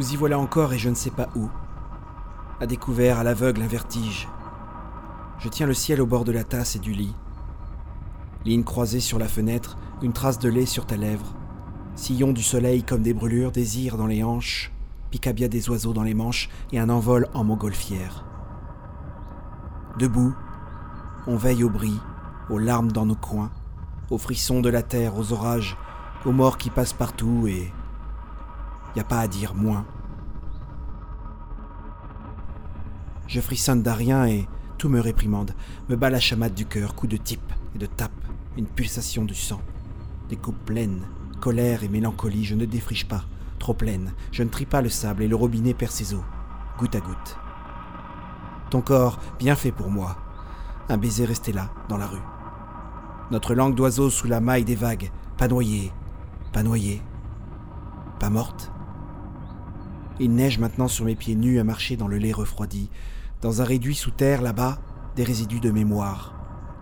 Nous y voilà encore et je ne sais pas où. À découvert, à l'aveugle, un vertige. Je tiens le ciel au bord de la tasse et du lit. Ligne croisée sur la fenêtre, une trace de lait sur ta lèvre. Sillon du soleil comme des brûlures, désir dans les hanches, picabia des oiseaux dans les manches et un envol en montgolfière. Debout, on veille au bris, aux larmes dans nos coins, aux frissons de la terre, aux orages, aux morts qui passent partout et y a pas à dire moins. Je frissonne d'arien et tout me réprimande, me bat la chamade du cœur, coup de type et de tape, une pulsation du sang. Des coupes pleines, colère et mélancolie, je ne défriche pas, trop pleine, je ne trie pas le sable et le robinet perd ses eaux, goutte à goutte. Ton corps, bien fait pour moi, un baiser resté là, dans la rue. Notre langue d'oiseau sous la maille des vagues, pas noyée, pas noyée, pas morte. Il neige maintenant sur mes pieds nus à marcher dans le lait refroidi. Dans un réduit sous terre, là-bas, des résidus de mémoire.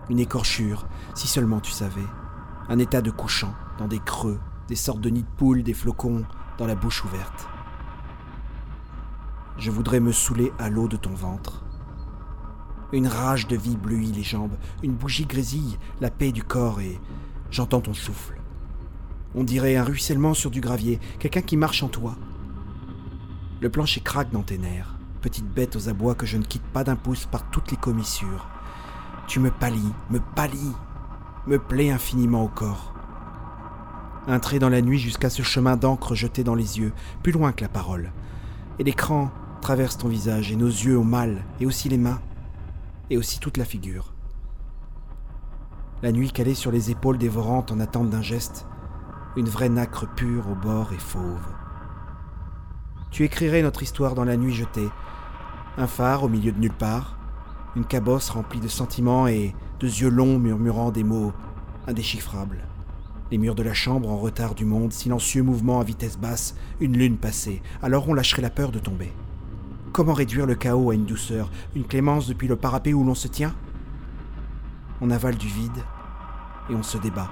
Une écorchure, si seulement tu savais. Un état de couchant, dans des creux, des sortes de nids de poules, des flocons, dans la bouche ouverte. Je voudrais me saouler à l'eau de ton ventre. Une rage de vie bleuit les jambes, une bougie grésille la paix du corps et j'entends ton souffle. On dirait un ruissellement sur du gravier, quelqu'un qui marche en toi. Le plancher craque dans tes nerfs, petite bête aux abois que je ne quitte pas d'un pouce par toutes les commissures. Tu me pâlis, me pâlis, me plais infiniment au corps. Un trait dans la nuit jusqu'à ce chemin d'encre jeté dans les yeux, plus loin que la parole. Et l'écran traverse ton visage et nos yeux ont mal, et aussi les mains, et aussi toute la figure. La nuit calée sur les épaules dévorantes en attente d'un geste, une vraie nacre pure au bord et fauve. Tu écrirais notre histoire dans la nuit jetée, un phare au milieu de nulle part, une cabosse remplie de sentiments et de yeux longs murmurant des mots indéchiffrables. Les murs de la chambre en retard du monde, silencieux mouvement à vitesse basse, une lune passée, alors on lâcherait la peur de tomber. Comment réduire le chaos à une douceur, une clémence depuis le parapet où l'on se tient? On avale du vide et on se débat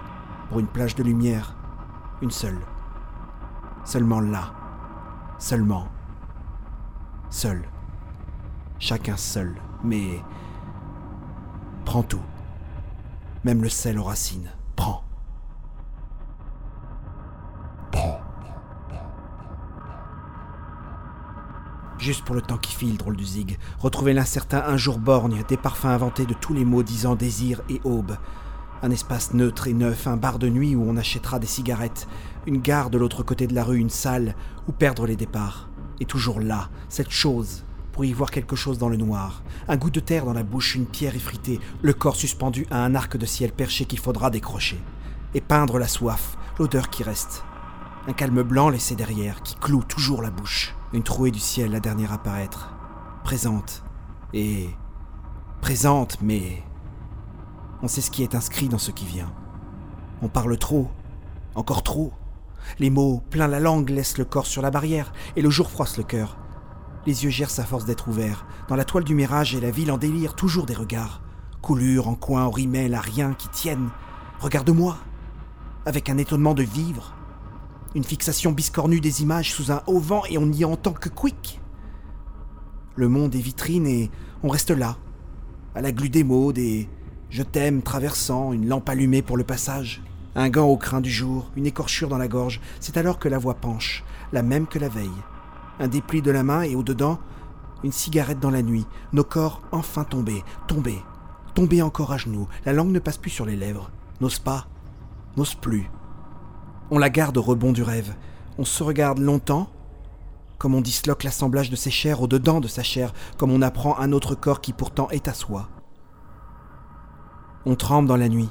pour une plage de lumière, une seule. Seulement là, seulement, seul. Chacun seul, mais prends tout, même le sel aux racines, prends. Juste pour le temps qui file, drôle du zig. Retrouver l'incertain un jour borgne, des parfums inventés de tous les mots disant désir et aube. Un espace neutre et neuf, un bar de nuit où on achètera des cigarettes, une gare de l'autre côté de la rue, une salle où perdre les départs. Et toujours là, cette chose, pour y voir quelque chose dans le noir. Un goût de terre dans la bouche, une pierre effritée, le corps suspendu à un arc de ciel perché qu'il faudra décrocher. Et peindre la soif, l'odeur qui reste. Un calme blanc laissé derrière, qui cloue toujours la bouche. Une trouée du ciel, la dernière à paraître. Présente. Et. Présente, mais. On sait ce qui est inscrit dans ce qui vient. On parle trop. Encore trop. Les mots, plein la langue, laissent le corps sur la barrière, et le jour froisse le cœur. Les yeux gercent à force d'être ouverts. Dans la toile du mirage et la ville en délire, toujours des regards. Coulures en coin, rimel, à rien qui tiennent. Regarde-moi. Avec un étonnement de vivre, une fixation biscornue des images sous un haut vent et on n'y entend que quick. Le monde est vitrine et on reste là, à la glu des mots, des je t'aime traversant, une lampe allumée pour le passage, un gant au crin du jour, une écorchure dans la gorge, c'est alors que la voix penche, la même que la veille. Un dépli de la main et au-dedans, une cigarette dans la nuit, nos corps enfin tombés, tombés, tombés encore à genoux, la langue ne passe plus sur les lèvres, n'ose pas, n'ose plus. On la garde au rebond du rêve. On se regarde longtemps, comme on disloque l'assemblage de ses chairs au-dedans de sa chair, comme on apprend un autre corps qui pourtant est à soi. On tremble dans la nuit.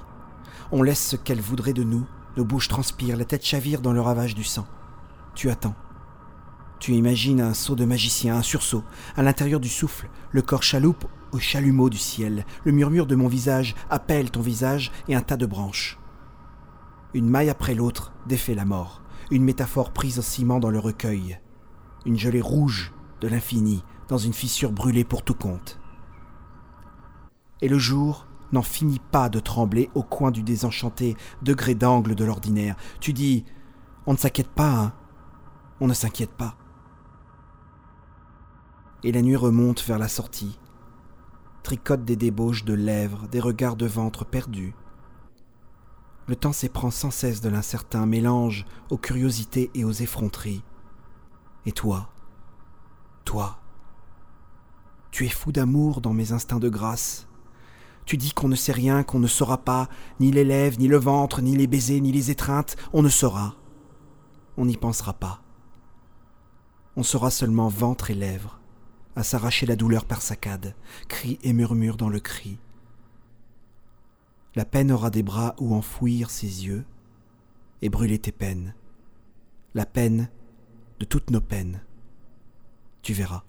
On laisse ce qu'elle voudrait de nous. Nos bouches transpirent, la tête chavire dans le ravage du sang. Tu attends. Tu imagines un saut de magicien, un sursaut. À l'intérieur du souffle, le corps chaloupe au chalumeau du ciel. Le murmure de mon visage appelle ton visage et un tas de branches. Une maille après l'autre défait la mort, une métaphore prise au ciment dans le recueil, une gelée rouge de l'infini dans une fissure brûlée pour tout compte. Et le jour n'en finit pas de trembler au coin du désenchanté degré d'angle de l'ordinaire. Tu dis On ne s'inquiète pas, hein On ne s'inquiète pas. et la nuit remonte vers la sortie, tricote des débauches de lèvres, des regards de ventre perdus. Le temps s'éprend sans cesse de l'incertain mélange aux curiosités et aux effronteries. Et toi, toi, tu es fou d'amour dans mes instincts de grâce. Tu dis qu'on ne sait rien, qu'on ne saura pas, ni les lèvres, ni le ventre, ni les baisers, ni les étreintes, on ne saura. On n'y pensera pas. On sera seulement ventre et lèvres, à s'arracher la douleur par saccades, cri et murmure dans le cri. La peine aura des bras où enfouir ses yeux et brûler tes peines. La peine de toutes nos peines. Tu verras.